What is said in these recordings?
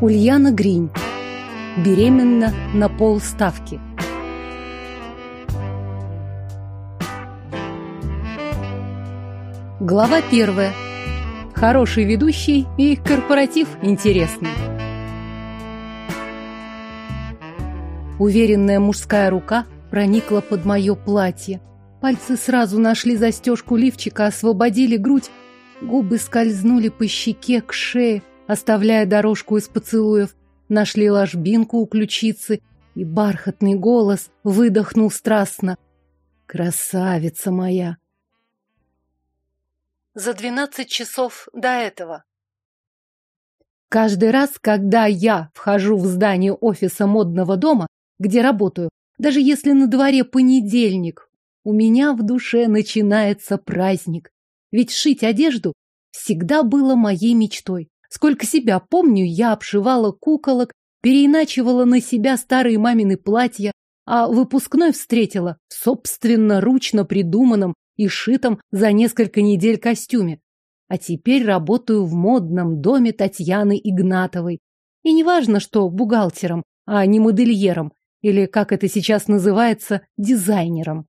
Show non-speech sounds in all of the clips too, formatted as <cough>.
Ульяна Гринь. Беременна на полставки. Глава первая. Хороший ведущий и корпоратив интересный. Уверенная мужская рука проникла под мое платье. Пальцы сразу нашли застежку лифчика, освободили грудь. Губы скользнули по щеке к шее, оставляя дорожку из поцелуев. Нашли ложбинку у ключицы, и бархатный голос выдохнул страстно. «Красавица моя!» За двенадцать часов до этого. Каждый раз, когда я вхожу в здание офиса модного дома, где работаю, даже если на дворе понедельник, у меня в душе начинается праздник. Ведь шить одежду всегда было моей мечтой. Сколько себя помню, я обшивала куколок, переиначивала на себя старые мамины платья, а выпускной встретила в собственноручно придуманном и шитом за несколько недель костюме. А теперь работаю в модном доме Татьяны Игнатовой. И не важно, что бухгалтером, а не модельером, или, как это сейчас называется, дизайнером.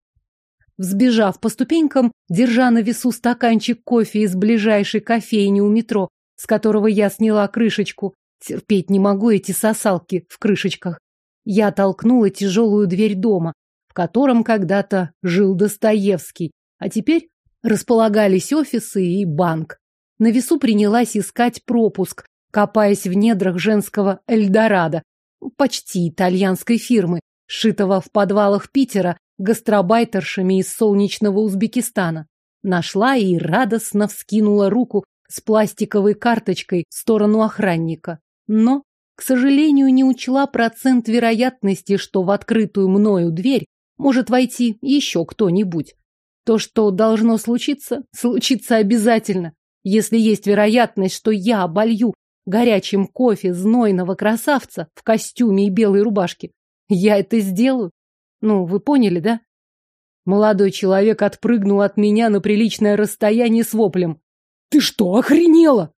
Взбежав по ступенькам, держа на весу стаканчик кофе из ближайшей кофейни у метро, с которого я сняла крышечку, терпеть не могу эти сосалки в крышечках, я толкнула тяжелую дверь дома, в котором когда-то жил Достоевский, а теперь располагались офисы и банк. На весу принялась искать пропуск, копаясь в недрах женского Эльдорадо, почти итальянской фирмы, сшитого в подвалах Питера гастробайтершами из солнечного Узбекистана. Нашла и радостно вскинула руку с пластиковой карточкой в сторону охранника. Но, к сожалению, не учла процент вероятности, что в открытую мною дверь может войти еще кто-нибудь. То, что должно случиться, случится обязательно. Если есть вероятность, что я оболью горячим кофе знойного красавца в костюме и белой рубашке. Я это сделаю. Ну, вы поняли, да? Молодой человек отпрыгнул от меня на приличное расстояние с воплем. Ты что, охренела?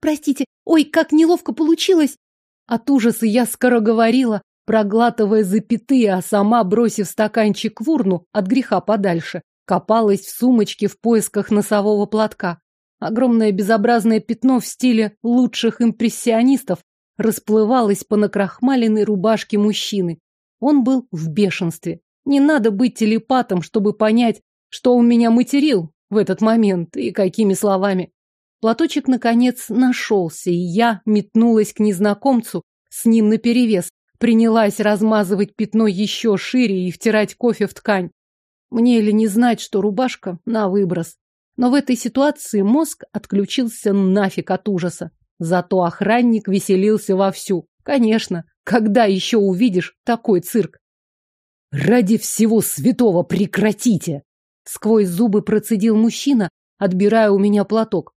Простите, ой, как неловко получилось. От ужаса я скороговорила, проглатывая запятые, а сама, бросив стаканчик в урну, от греха подальше, копалась в сумочке в поисках носового платка. Огромное безобразное пятно в стиле лучших импрессионистов расплывалось по накрахмаленной рубашке мужчины. Он был в бешенстве. Не надо быть телепатом, чтобы понять, что он меня материл в этот момент и какими словами. Платочек, наконец, нашелся, и я метнулась к незнакомцу с ним наперевес, принялась размазывать пятно еще шире и втирать кофе в ткань. Мне ли не знать, что рубашка на выброс. Но в этой ситуации мозг отключился нафиг от ужаса. Зато охранник веселился вовсю. Конечно, когда еще увидишь такой цирк? Ради всего святого прекратите! Сквозь зубы процедил мужчина, отбирая у меня платок.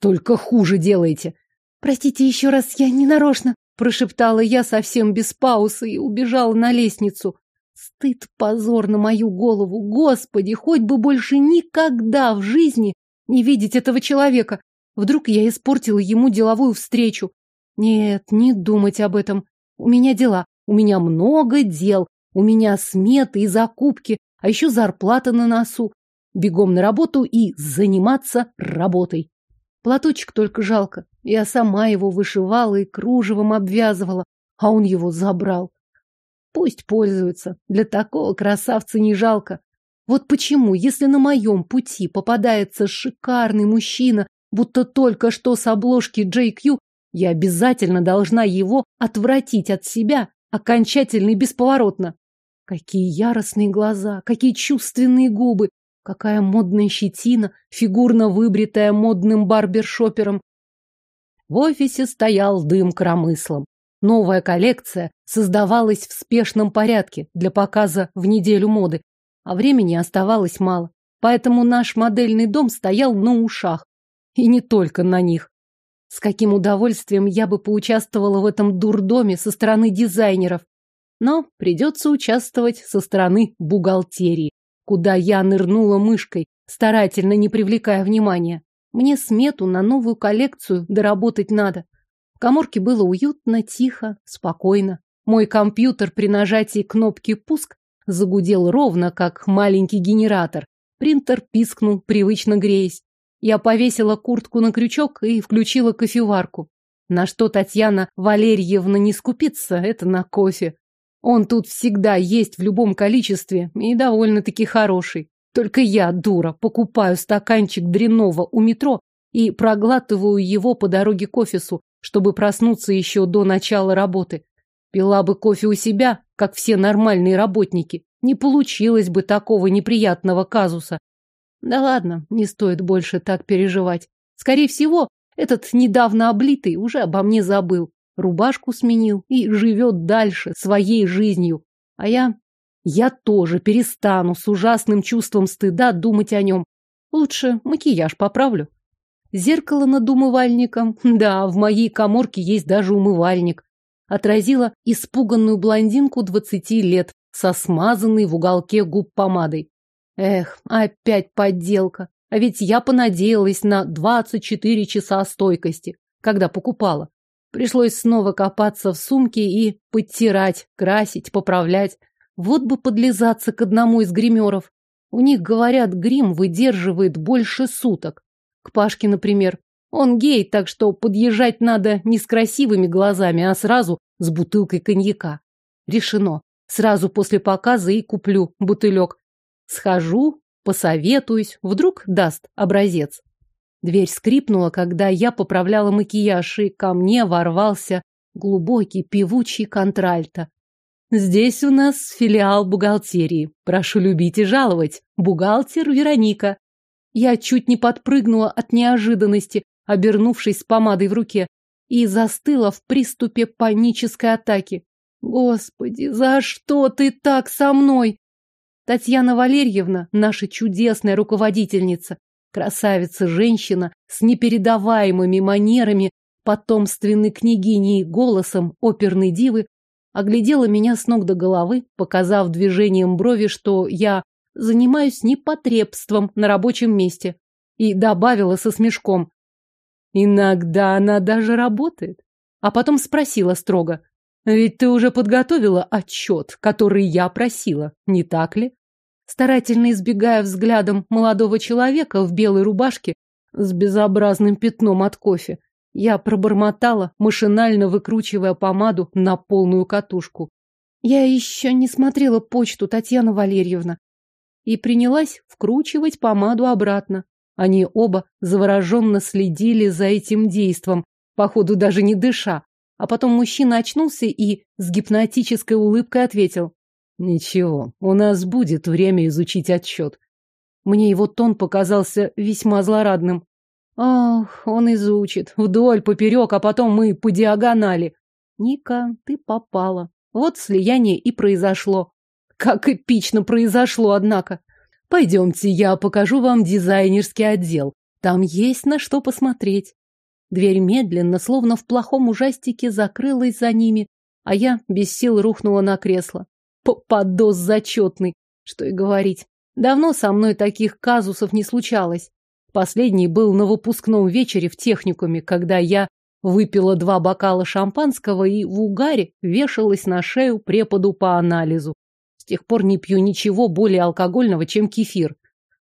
Только хуже делаете. Простите еще раз, я не нарочно, прошептала я совсем без паузы и убежала на лестницу. Стыд, позор на мою голову. Господи, хоть бы больше никогда в жизни не видеть этого человека. Вдруг я испортила ему деловую встречу. Нет, не думать об этом. У меня дела. У меня много дел. У меня сметы и закупки, а еще зарплата на носу. Бегом на работу и заниматься работой. Платочек только жалко. Я сама его вышивала и кружевом обвязывала, а он его забрал. Пусть пользуются. Для такого красавца не жалко. Вот почему, если на моем пути попадается шикарный мужчина, будто только что с обложки JQ, я обязательно должна его отвратить от себя окончательно и бесповоротно. Какие яростные глаза, какие чувственные губы, какая модная щетина, фигурно выбритая модным барбершопером. В офисе стоял дым коромыслом. Новая коллекция создавалась в спешном порядке для показа в неделю моды, а времени оставалось мало. Поэтому наш модельный дом стоял на ушах. И не только на них. С каким удовольствием я бы поучаствовала в этом дурдоме со стороны дизайнеров. Но придется участвовать со стороны бухгалтерии, куда я нырнула мышкой, старательно не привлекая внимания. Мне смету на новую коллекцию доработать надо. В коморке было уютно, тихо, спокойно. Мой компьютер при нажатии кнопки «Пуск» загудел ровно, как маленький генератор. Принтер пискнул, привычно греясь. Я повесила куртку на крючок и включила кофеварку. На что Татьяна Валерьевна не скупится, это на кофе. Он тут всегда есть в любом количестве и довольно-таки хороший. Только я, дура, покупаю стаканчик дрянного у метро и проглатываю его по дороге к офису, чтобы проснуться еще до начала работы. Пила бы кофе у себя, как все нормальные работники. Не получилось бы такого неприятного казуса. Да ладно, не стоит больше так переживать. Скорее всего, этот недавно облитый уже обо мне забыл. Рубашку сменил и живет дальше своей жизнью. А я... Я тоже перестану с ужасным чувством стыда думать о нем. Лучше макияж поправлю. Зеркало над умывальником. <laughs> Да, в моей коморке есть даже умывальник. Отразила испуганную блондинку двадцати лет со смазанной в уголке губ помадой. Эх, опять подделка. А ведь я понадеялась на двадцать четыре часа стойкости, когда покупала. Пришлось снова копаться в сумке и подтирать, красить, поправлять. Вот бы подлизаться к одному из гримеров. У них, говорят, грим выдерживает больше суток. К Пашке, например. Он гей, так что подъезжать надо не с красивыми глазами, а сразу с бутылкой коньяка. Решено. Сразу после показа и куплю бутылек. Схожу, посоветуюсь, вдруг даст образец. Дверь скрипнула, когда я поправляла макияж, и ко мне ворвался глубокий певучий контральто. Здесь у нас филиал бухгалтерии. Прошу любить и жаловать. Бухгалтер Вероника. Я чуть не подпрыгнула от неожиданности, обернувшись с помадой в руке, и застыла в приступе панической атаки. Господи, за что ты так со мной? Татьяна Валерьевна, наша чудесная руководительница, красавица-женщина с непередаваемыми манерами, потомственной княгини и голосом оперной дивы, оглядела меня с ног до головы, показав движением брови, что я занимаюсь непотребством на рабочем месте. И добавила со смешком. Иногда она даже работает. А потом спросила строго. Ведь ты уже подготовила отчет, который я просила, не так ли? Старательно избегая взглядом молодого человека в белой рубашке с безобразным пятном от кофе, я пробормотала, машинально выкручивая помаду на полную катушку. Я еще не смотрела почту, Татьяна Валерьевна и принялась вкручивать помаду обратно. Они оба завороженно следили за этим действом, походу даже не дыша. А потом мужчина очнулся и с гипнотической улыбкой ответил. «Ничего, у нас будет время изучить отчет». Мне его тон показался весьма злорадным. «Ох, он изучит. Вдоль, поперек, а потом мы по диагонали». «Ника, ты попала. Вот слияние и произошло. Как эпично произошло, однако. Пойдемте, я покажу вам дизайнерский отдел. Там есть на что посмотреть. Дверь медленно, словно в плохом ужастике, закрылась за ними, а я без сил рухнула на кресло. Попадос зачетный, что и говорить. Давно со мной таких казусов не случалось. Последний был на выпускном вечере в техникуме, когда я выпила два бокала шампанского и в угаре вешалась на шею преподу по анализу тех пор не пью ничего более алкогольного, чем кефир.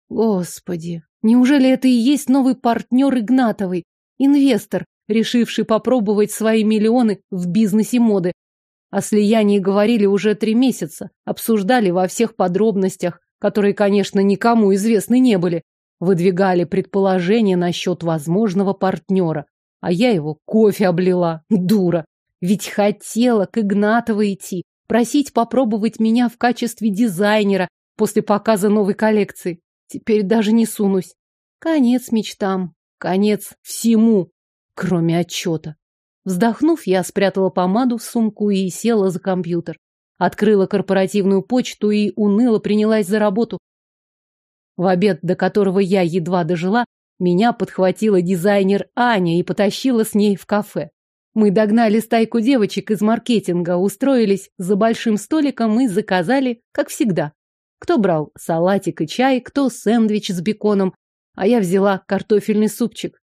Господи, неужели это и есть новый партнер Игнатовой, инвестор, решивший попробовать свои миллионы в бизнесе моды? О слиянии говорили уже три месяца, обсуждали во всех подробностях, которые, конечно, никому известны не были, выдвигали предположения насчет возможного партнера. А я его кофе облила, дура. Ведь хотела к Игнатовой идти, просить попробовать меня в качестве дизайнера после показа новой коллекции. Теперь даже не сунусь. Конец мечтам, конец всему, кроме отчета. Вздохнув, я спрятала помаду в сумку и села за компьютер. Открыла корпоративную почту и уныло принялась за работу. В обед, до которого я едва дожила, меня подхватила дизайнер Аня и потащила с ней в кафе. Мы догнали стайку девочек из маркетинга, устроились за большим столиком и заказали, как всегда. Кто брал салатик и чай, кто сэндвич с беконом, а я взяла картофельный супчик.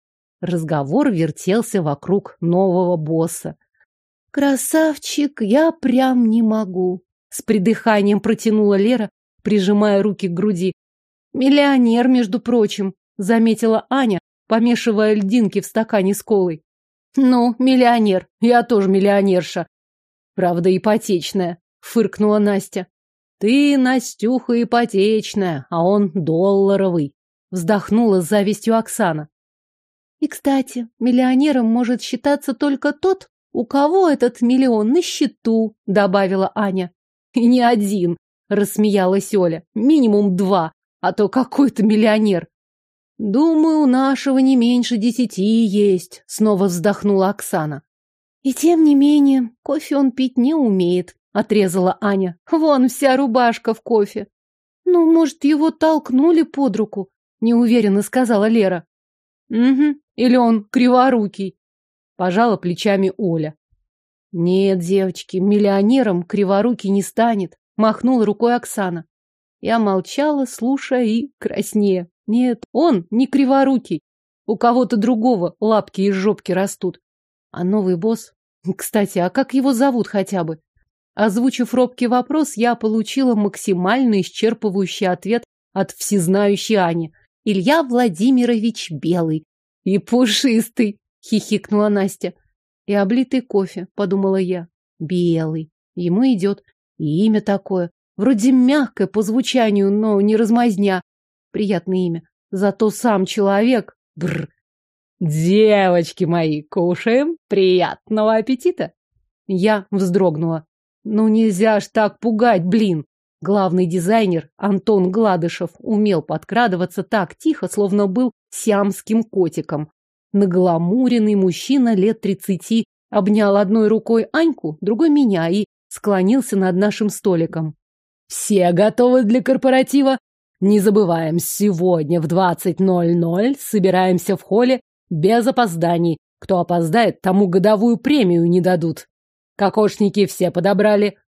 Разговор вертелся вокруг нового босса. «Красавчик, я прям не могу!» С придыханием протянула Лера, прижимая руки к груди. «Миллионер, между прочим», — заметила Аня, помешивая льдинки в стакане с колой. «Ну, миллионер, я тоже миллионерша. Правда, ипотечная», — фыркнула Настя. «Ты, Настюха, ипотечная, а он долларовый», — вздохнула с завистью Оксана. «И, кстати, миллионером может считаться только тот, у кого этот миллион на счету», — добавила Аня. «И не один», — рассмеялась Оля. «Минимум два, а то какой-то миллионер». «Думаю, у нашего не меньше десяти есть», — снова вздохнула Оксана. «И тем не менее, кофе он пить не умеет», — отрезала Аня. «Вон вся рубашка в кофе». «Ну, может, его толкнули под руку?» — неуверенно сказала Лера. «Угу, или он криворукий», — пожала плечами Оля. «Нет, девочки, миллионером криворукий не станет», — махнула рукой Оксана. Я молчала, слушая и краснея. Нет, он не криворукий. У кого-то другого лапки из жопки растут. А новый босс... Кстати, а как его зовут хотя бы? Озвучив робкий вопрос, я получила максимально исчерпывающий ответ от всезнающей Ани. Илья Владимирович Белый. И пушистый, хихикнула Настя. И облитый кофе, подумала я. Белый. Ему идет. И имя такое. Вроде мягкое по звучанию, но не размазня. Приятное имя. Зато сам человек... Бррр. Девочки мои, кушаем? Приятного аппетита! Я вздрогнула. Ну нельзя ж так пугать, блин! Главный дизайнер Антон Гладышев умел подкрадываться так тихо, словно был сиамским котиком. Нагламуренный мужчина лет тридцати обнял одной рукой Аньку, другой меня и склонился над нашим столиком. «Все готовы для корпоратива?» Не забываем, сегодня в 20.00 собираемся в холле без опозданий. Кто опоздает, тому годовую премию не дадут. Кокошники все подобрали.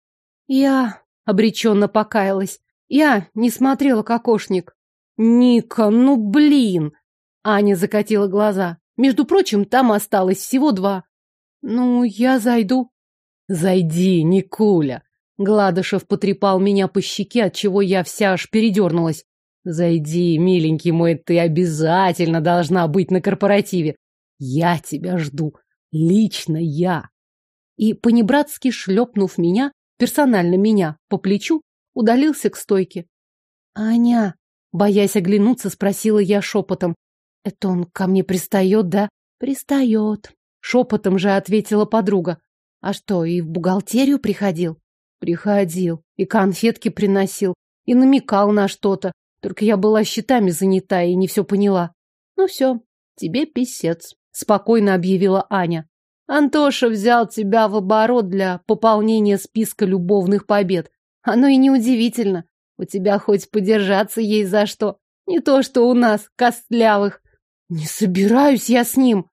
Я обреченно покаялась. Я не смотрела кокошник. Ника, ну блин! Аня закатила глаза. Между прочим, там осталось всего два. Ну, я зайду. Зайди, Никуля. Гладышев потрепал меня по щеке, от чего я вся аж передернулась. Зайди, миленький мой, ты обязательно должна быть на корпоративе. Я тебя жду. Лично я. И понебратски шлепнув меня, персонально меня, по плечу, удалился к стойке. Аня, боясь оглянуться, спросила я шепотом. Это он ко мне пристает, да? Пристает. Шепотом же ответила подруга. А что, и в бухгалтерию приходил? Приходил. И конфетки приносил. И намекал на что-то. Только я была счетами занята и не все поняла. Ну все, тебе писец. Спокойно объявила Аня. Антоша взял тебя в оборот для пополнения списка любовных побед. Оно и неудивительно. У тебя хоть подержаться есть за что. Не то, что у нас, костлявых. Не собираюсь я с ним.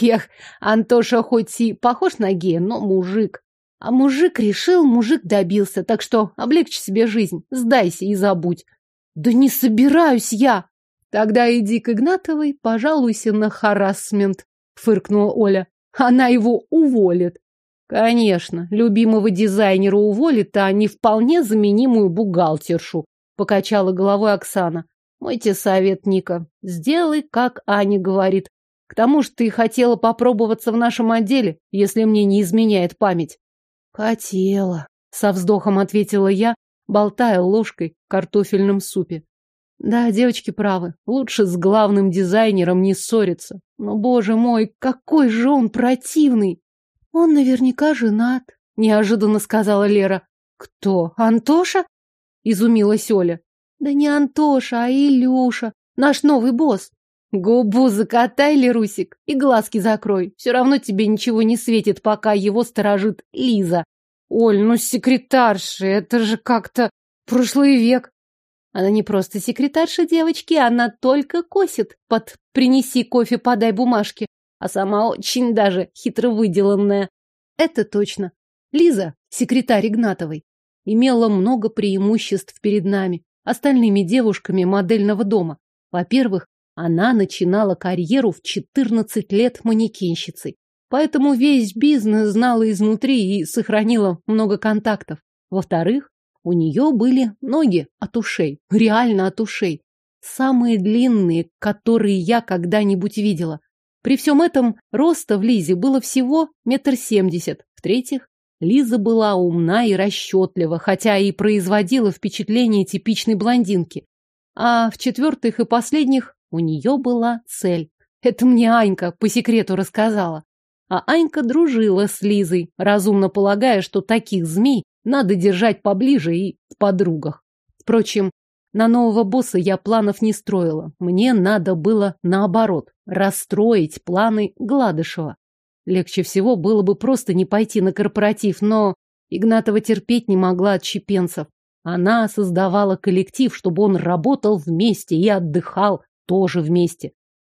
Эх, Антоша хоть и похож на гея, но мужик. А мужик решил, мужик добился, так что облегчи себе жизнь, сдайся и забудь. Да не собираюсь я. Тогда иди к Игнатовой, пожалуйся на харасмент, фыркнула Оля. Она его уволит. Конечно, любимого дизайнера уволит, а не вполне заменимую бухгалтершу, покачала головой Оксана. Мой тебе совет, Ника. Сделай, как Аня говорит. К тому же ты хотела попробоваться в нашем отделе, если мне не изменяет память. Хотела, со вздохом ответила я, болтая ложкой в картофельном супе. Да, девочки правы, лучше с главным дизайнером не ссориться. Но, боже мой, какой же он противный! Он наверняка женат, неожиданно сказала Лера. Кто? Антоша? Изумилась Оля. Да не Антоша, а Илюша, наш новый босс. Губу закатай, Лерусик, и глазки закрой. Все равно тебе ничего не светит, пока его сторожит Лиза. Оль, ну секретарша, это же как-то прошлый век. Она не просто секретарша девочки, она только косит под «принеси кофе, подай бумажки», а сама очень даже хитро выделанная. Это точно. Лиза, секретарь Игнатовой, имела много преимуществ перед нами, остальными девушками модельного дома. Во-первых, Она начинала карьеру в 14 лет манекенщицей. Поэтому весь бизнес знала изнутри и сохранила много контактов. Во-вторых, у нее были ноги от ушей, реально от ушей. Самые длинные, которые я когда-нибудь видела. При всем этом роста в Лизе было всего метр семьдесят. В-третьих, Лиза была умна и расчетлива, хотя и производила впечатление типичной блондинки. А в-четвертых и последних, у нее была цель. Это мне Анька по секрету рассказала. А Анька дружила с Лизой, разумно полагая, что таких змей надо держать поближе и в подругах. Впрочем, на нового босса я планов не строила. Мне надо было, наоборот, расстроить планы Гладышева. Легче всего было бы просто не пойти на корпоратив, но Игнатова терпеть не могла от чепенцев. Она создавала коллектив, чтобы он работал вместе и отдыхал тоже вместе.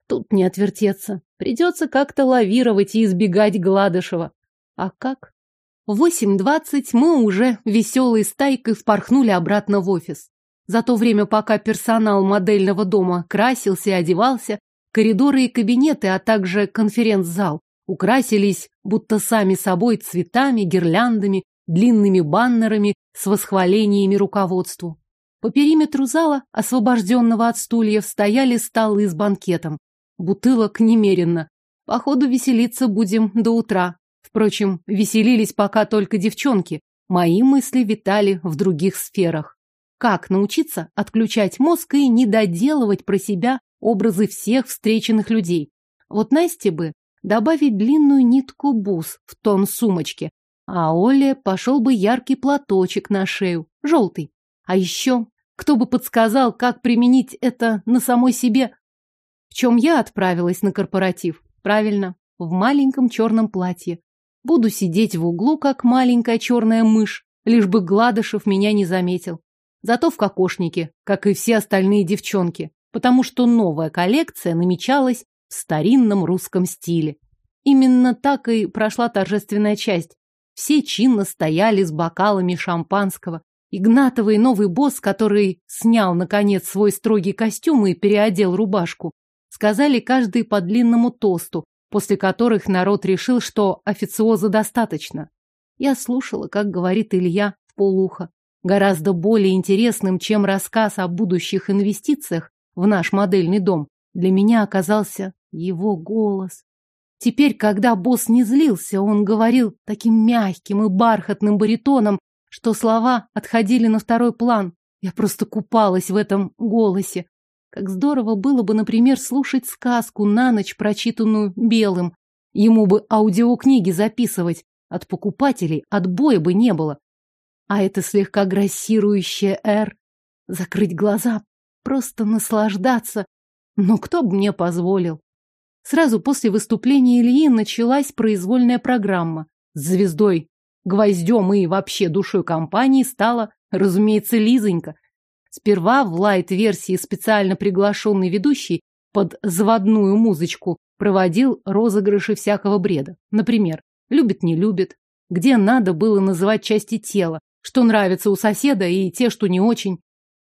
Тут не отвертеться. Придется как-то лавировать и избегать Гладышева. А как? В 8.20 мы уже веселой стайкой впорхнули обратно в офис. За то время, пока персонал модельного дома красился и одевался, коридоры и кабинеты, а также конференц-зал украсились будто сами собой цветами, гирляндами, длинными баннерами с восхвалениями руководству. По периметру зала, освобожденного от стульев, стояли столы с банкетом. Бутылок немерено. Походу, веселиться будем до утра. Впрочем, веселились пока только девчонки. Мои мысли витали в других сферах. Как научиться отключать мозг и не доделывать про себя образы всех встреченных людей? Вот Насте бы добавить длинную нитку бус в тон сумочки, а Оле пошел бы яркий платочек на шею, желтый. А еще, кто бы подсказал, как применить это на самой себе? Чем я отправилась на корпоратив? Правильно, в маленьком черном платье, Буду сидеть в углу, как маленькая черная мышь, лишь бы Гладышев меня не заметил. Зато в кокошнике, как и все остальные девчонки, потому что новая коллекция намечалась в старинном русском стиле. Именно так и прошла торжественная часть. Все чинно стояли с бокалами шампанского. Игнатовый новый босс, который снял, наконец, свой строгий костюм и переодел рубашку, сказали каждый по длинному тосту, после которых народ решил, что официоза достаточно. Я слушала, как говорит Илья в полухо. Гораздо более интересным, чем рассказ о будущих инвестициях в наш модельный дом, для меня оказался его голос. Теперь, когда босс не злился, он говорил таким мягким и бархатным баритоном, что слова отходили на второй план. Я просто купалась в этом голосе. Как здорово было бы, например, слушать сказку на ночь, прочитанную белым. Ему бы аудиокниги записывать. От покупателей отбоя бы не было. А это слегка грассирующее «Р». Закрыть глаза, просто наслаждаться. Но кто бы мне позволил? Сразу после выступления Ильи началась произвольная программа. звездой, гвоздем и вообще душой компании стала, разумеется, Лизонька. Сперва в лайт-версии специально приглашенный ведущий под заводную музычку проводил розыгрыши всякого бреда. Например, любит-не любит, где надо было называть части тела, что нравится у соседа и те, что не очень,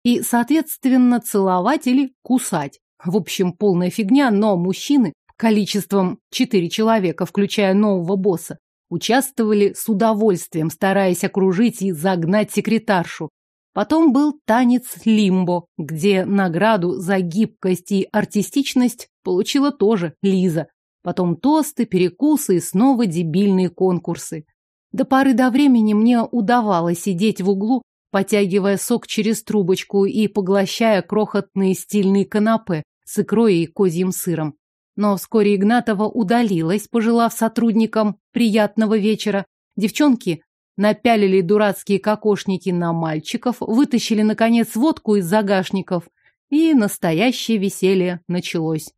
и, соответственно, целовать или кусать. В общем, полная фигня, но мужчины, количеством четыре человека, включая нового босса, участвовали с удовольствием, стараясь окружить и загнать секретаршу, Потом был танец лимбо, где награду за гибкость и артистичность получила тоже Лиза. Потом тосты, перекусы и снова дебильные конкурсы. До поры до времени мне удавалось сидеть в углу, потягивая сок через трубочку и поглощая крохотные стильные канапе с икрой и козьим сыром. Но вскоре Игнатова удалилась, пожелав сотрудникам приятного вечера. Девчонки напялили дурацкие кокошники на мальчиков, вытащили, наконец, водку из загашников, и настоящее веселье началось.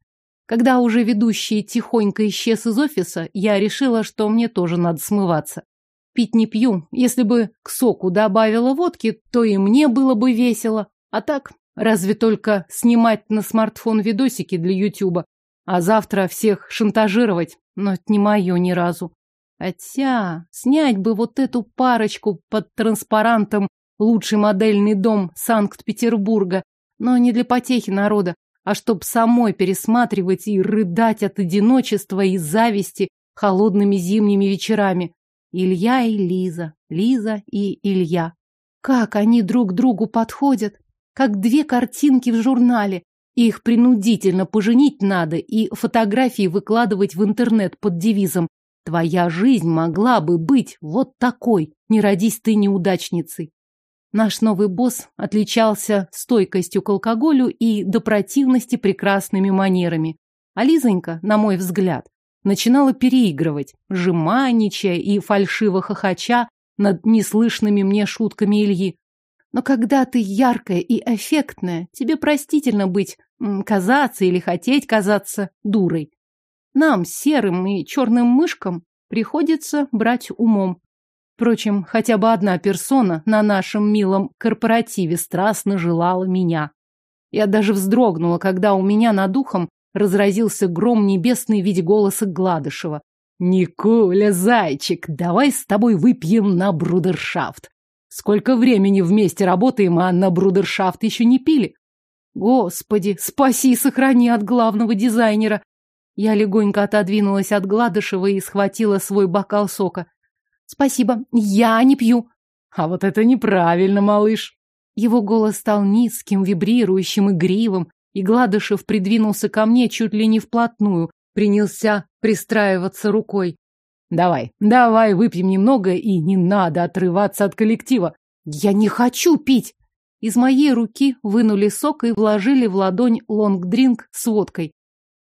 Когда уже ведущий тихонько исчез из офиса, я решила, что мне тоже надо смываться. Пить не пью. Если бы к соку добавила водки, то и мне было бы весело. А так, разве только снимать на смартфон видосики для Ютуба, а завтра всех шантажировать, но это не мое ни разу. Хотя снять бы вот эту парочку под транспарантом «Лучший модельный дом Санкт-Петербурга», но не для потехи народа, а чтоб самой пересматривать и рыдать от одиночества и зависти холодными зимними вечерами. Илья и Лиза, Лиза и Илья. Как они друг другу подходят, как две картинки в журнале. Их принудительно поженить надо и фотографии выкладывать в интернет под девизом «Твоя жизнь могла бы быть вот такой, не родись ты неудачницей». Наш новый босс отличался стойкостью к алкоголю и до противности прекрасными манерами. А Лизонька, на мой взгляд, начинала переигрывать, жеманничая и фальшиво хохоча над неслышными мне шутками Ильи. Но когда ты яркая и эффектная, тебе простительно быть, казаться или хотеть казаться дурой. Нам, серым и черным мышкам, приходится брать умом. Впрочем, хотя бы одна персона на нашем милом корпоративе страстно желала меня. Я даже вздрогнула, когда у меня над ухом разразился гром небесный в виде голоса Гладышева. «Николя, зайчик, давай с тобой выпьем на брудершафт. Сколько времени вместе работаем, а на брудершафт еще не пили? Господи, спаси и сохрани от главного дизайнера. Я легонько отодвинулась от Гладышева и схватила свой бокал сока. Спасибо, я не пью. А вот это неправильно, малыш. Его голос стал низким, вибрирующим, игривым, и Гладышев придвинулся ко мне чуть ли не вплотную, принялся пристраиваться рукой. Давай, давай, выпьем немного, и не надо отрываться от коллектива. Я не хочу пить. Из моей руки вынули сок и вложили в ладонь лонгдринк с водкой,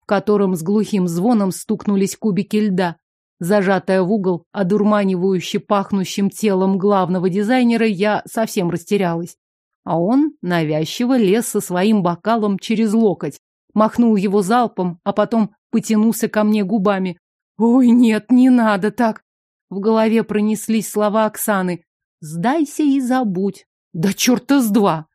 котором с глухим звоном стукнулись кубики льда. Зажатая в угол, одурманивающе пахнущим телом главного дизайнера, я совсем растерялась. А он навязчиво лез со своим бокалом через локоть, махнул его залпом, а потом потянулся ко мне губами. Ой, нет, не надо так. В голове пронеслись слова Оксаны. Сдайся и забудь. Да черта с два.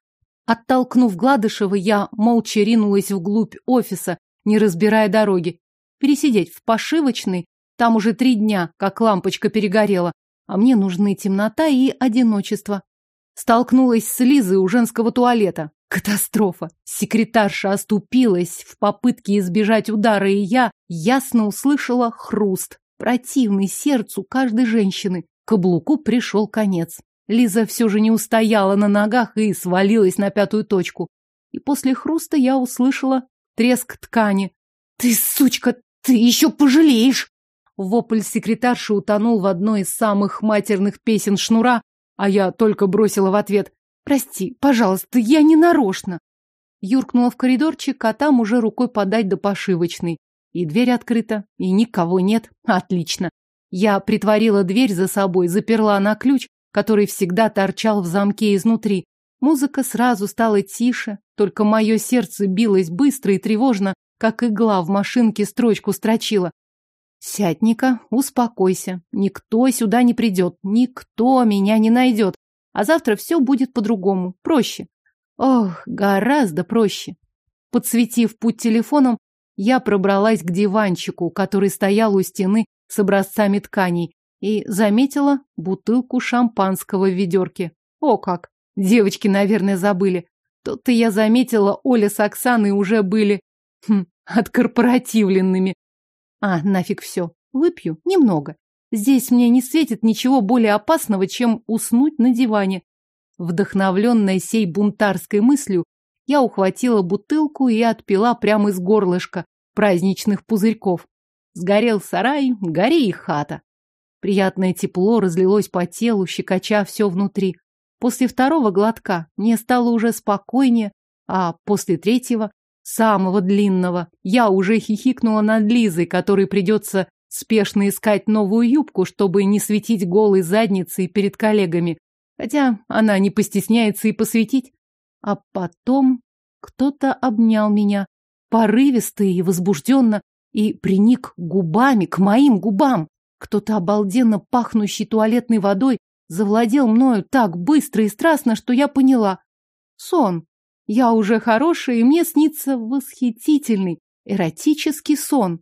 Оттолкнув Гладышева, я молча ринулась вглубь офиса, не разбирая дороги. Пересидеть в пошивочной, там уже три дня, как лампочка перегорела, а мне нужны темнота и одиночество. Столкнулась с Лизой у женского туалета. Катастрофа! Секретарша оступилась в попытке избежать удара, и я ясно услышала хруст, противный сердцу каждой женщины. Каблуку пришел конец. Лиза все же не устояла на ногах и свалилась на пятую точку. И после хруста я услышала треск ткани. «Ты, сучка, ты еще пожалеешь!» Вопль секретарши утонул в одной из самых матерных песен Шнура, а я только бросила в ответ Прости, пожалуйста, я не нарочно. Юркнула в коридорчик, а там уже рукой подать до пошивочной. И дверь открыта, и никого нет. Отлично. Я притворила дверь за собой, заперла на ключ, который всегда торчал в замке изнутри. Музыка сразу стала тише, только мое сердце билось быстро и тревожно, как игла в машинке строчку строчила. Сядь, Ника, успокойся. Никто сюда не придет, никто меня не найдет. А завтра все будет по-другому, проще. Ох, гораздо проще. Подсветив путь телефоном, я пробралась к диванчику, который стоял у стены с образцами тканей, и заметила бутылку шампанского в ведерке. О как! Девочки, наверное, забыли. Тут-то я заметила, Оля с Оксаной уже были хм, откорпоративленными. А, нафиг все. Выпью немного. Здесь мне не светит ничего более опасного, чем уснуть на диване. Вдохновленная сей бунтарской мыслью, я ухватила бутылку и отпила прямо из горлышка праздничных пузырьков. Сгорел сарай, гори и хата. Приятное тепло разлилось по телу, щекоча все внутри. После второго глотка мне стало уже спокойнее, а после третьего, самого длинного, я уже хихикнула над Лизой, которой придется спешно искать новую юбку, чтобы не светить голой задницей перед коллегами. Хотя она не постесняется и посветить. А потом кто-то обнял меня, порывисто и возбужденно, и приник губами к моим губам. Кто-то обалденно пахнущий туалетной водой завладел мною так быстро и страстно, что я поняла. Сон. Я уже хорошая, и мне снится восхитительный, эротический сон.